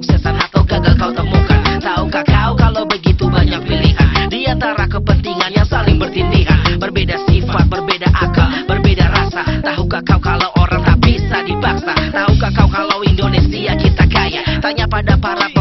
kesuksesan atau gagal kau temukan? Tahukah kau kalau begitu banyak pilihan? Di antara kepentingan yang saling bertindihan Berbeda sifat, berbeda akal, berbeda rasa. Tahukah kau kalau orang tak bisa dipaksa? Tahukah kau kalau Indonesia kita kaya? Tanya pada para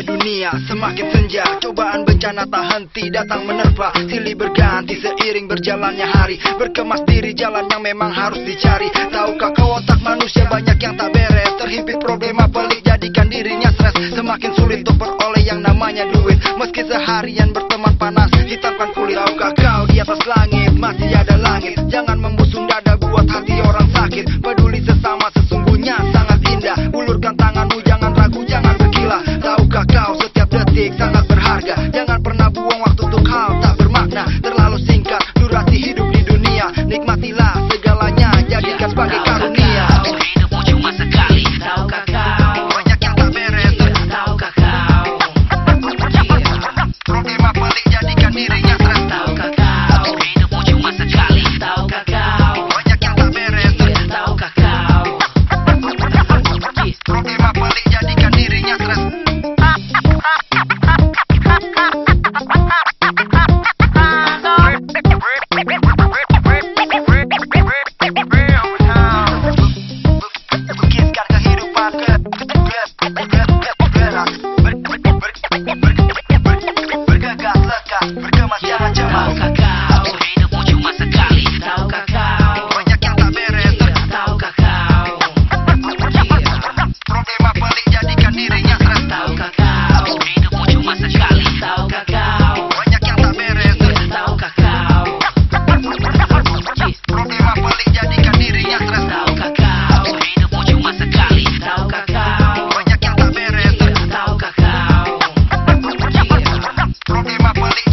Dunia semakin senja. Cobaan bencana tak henti datang menerpa. Silih berganti seiring berjalannya hari. Berkemas diri jalan yang memang harus dicari. Tahukah kau otak manusia banyak yang tak beres? Terhimpit problema pelik jadikan dirinya stres. Semakin sulit untuk beroleh yang namanya duit. Meski seharian berteman panas Hitamkan kulit. Tahukah kau di atas langit masih ada langit. Jangan membuat Caspa que cago Get my money.